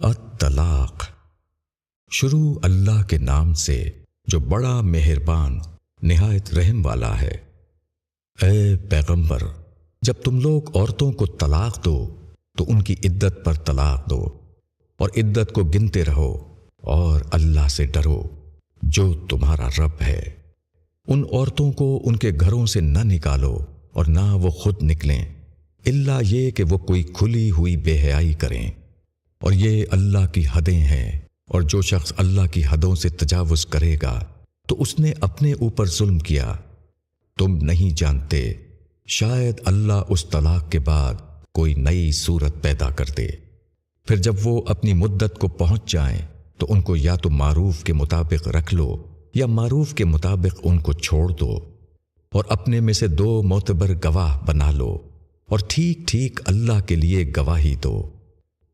الطلاق۔ شروع اللہ کے نام سے جو بڑا مہربان، نہایت رحم والا ہے۔ اے پیغمبر، جب تم لوگ عورتوں کو طلاق دو، تو ان کی عدت پر طلاق دو اور عدت کو گنتے رہو اور اللہ سے ڈرو، جو تمہارا رب ہے۔ ان عورتوں کو ان کے گھروں سے نہ نکالو اور نہ وہ خود نکلیں۔ اللہ یہ کہ وہ کوئی کھلی ہوئی بے حیائی کریں۔ اور یہ اللہ کی حدیں ہیں، اور جو شخص اللہ کی حدوں سے تجاوز کرے گا، تو اس نے اپنے اوپر ظلم کیا۔ تم نہیں جانتے، شاید اللہ اس طلاق کے بعد کوئی نئی صورت پیدا کر دے۔ پھر جب وہ اپنی مدت کو پہنچ جائیں، تو ان کو یا تو معروف کے مطابق رکھ لو، یا معروف کے مطابق ان کو چھوڑ دو۔ اور اپنے میں سے دو معتبر گواہ بنا لو، اور ٹھیک ٹھیک اللہ کے لیے گواہی دو۔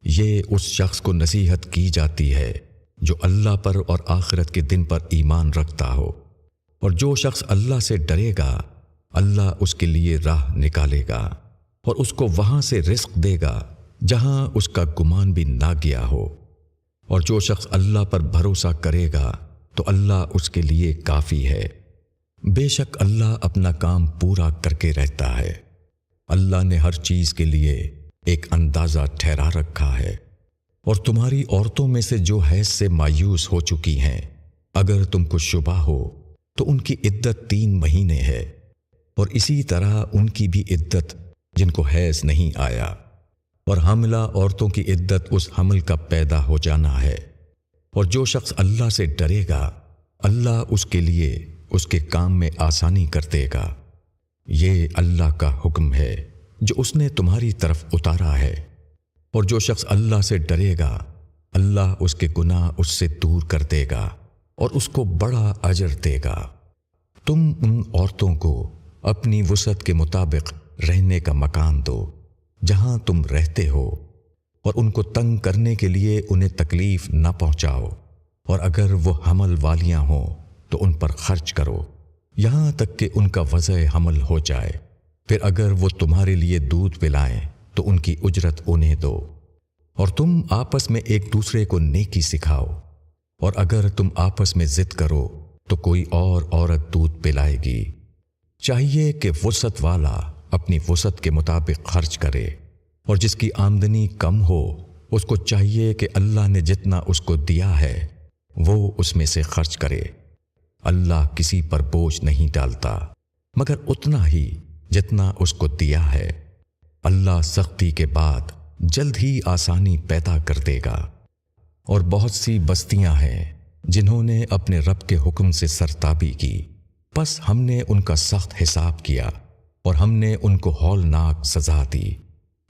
یہ اس شخص کو نصیحت کی جاتی ہے جو اللہ پر اور آخرت کے دن پر ایمان رکھتا ہو۔ اور جو شخص اللہ سے ڈرے گا، اللہ اس کے لیے راہ نکالے گا اور اس کو وہاں سے رزق دے گا جہاں اس کا گمان بھی نہ گیا ہو۔ اور جو شخص اللہ پر بھروسہ کرے گا، تو اللہ اس کے لیے کافی ہے۔ بے شک اللہ اپنا کام پورا کر کے رہتا ہے۔ اللہ نے ہر چیز کے لیے ایک اندازہ ٹھہرا رکھا ہے اور تمہاری عورتوں میں سے جو حیض سے مایوس ہو چکی ہیں، اگر تم کو شبہ ہو تو ان کی عدت تین مہینے ہے اور اسی طرح ان کی بھی عدت جن کو حیض نہیں آیا۔ اور حاملہ عورتوں کی عدت اس حمل کا پیدا ہو جانا ہے۔ اور جو شخص اللہ سے ڈرے گا، اللہ اس کے لیے اس کے کام میں آسانی کر دے گا۔ یہ اللہ کا حکم ہے۔ جو اس نے تمہاری طرف اتارا ہے۔ اور جو شخص اللہ سے ڈرے گا، اللہ اس کے گناہ اس سے دور کر دے گا اور اس کو بڑا اجر دے گا۔ تم ان عورتوں کو اپنی وسعت کے مطابق رہنے کا مکان دو، جہاں تم رہتے ہو، اور ان کو تنگ کرنے کے لیے انہیں تکلیف نہ پہنچاؤ۔ اور اگر وہ حمل والیاں ہوں تو ان پر خرچ کرو، یہاں تک کہ ان کا وضع حمل ہو جائے۔ پھر اگر وہ تمہارے لیے دودھ پلائیں تو ان کی اجرت انہیں دو اور تم آپس میں ایک دوسرے کو نیکی سکھاؤ اور اگر تم آپس میں ضد کرو تو کوئی اور عورت دودھ پلائے گی۔ چاہیے کہ وسعت والا اپنی وسعت کے مطابق خرچ کرے اور جس کی آمدنی کم ہو، اس کو چاہیے کہ اللہ نے جتنا اس کو دیا ہے، وہ اس میں سے خرچ کرے۔ اللہ کسی پر بوجھ نہیں ڈالتا، مگر اتنا ہی۔ جتنا اس کو دیا ہے۔ اللہ سختی کے بعد جلد ہی آسانی پیدا کر دے گا۔ اور بہت سی بستیاں ہیں جنہوں نے اپنے رب کے حکم سے سرتابی کی۔ بس ہم نے ان کا سخت حساب کیا اور ہم نے ان کو ہولناک سزا دی۔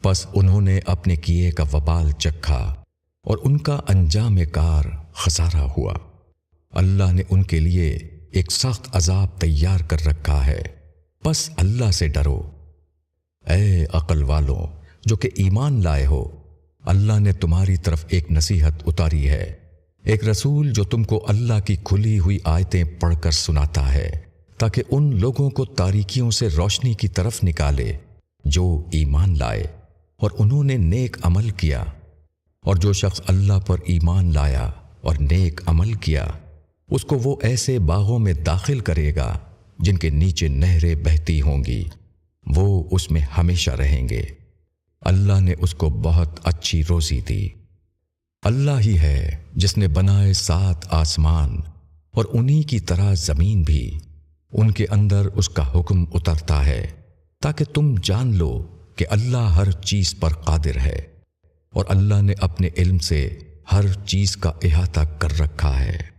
بس انہوں نے اپنے کیے کا وبال چکھا اور ان کا انجام کار خسارہ ہوا۔ اللہ نے ان کے لیے ایک سخت عذاب تیار کر رکھا ہے۔ بس اللہ سے ڈرو۔ اے عقل والوں، جو کہ ایمان لائے ہو، اللہ نے تمہاری طرف ایک نصیحت اتاری ہے۔ ایک رسول جو تم کو اللہ کی کھلی ہوئی آیتیں پڑھ کر سناتا ہے، تاکہ ان لوگوں کو تاریکیوں سے روشنی کی طرف نکالے، جو ایمان لائے۔ اور انہوں نے نیک عمل کیا۔ اور جو شخص اللہ پر ایمان لایا اور نیک عمل کیا، اس کو وہ ایسے باغوں میں داخل کرے گا۔ جن کے نیچے نہریں بہتی ہوں گی، وہ اس میں ہمیشہ رہیں گے۔ اللہ نے اس کو بہت اچھی روزی دی۔ اللہ ہی ہے جس نے بنائے سات آسمان اور انہی کی طرح زمین بھی۔ ان کے اندر اس کا حکم اترتا ہے، تاکہ تم جان لو کہ اللہ ہر چیز پر قادر ہے اور اللہ نے اپنے علم سے ہر چیز کا احاطہ کر رکھا ہے۔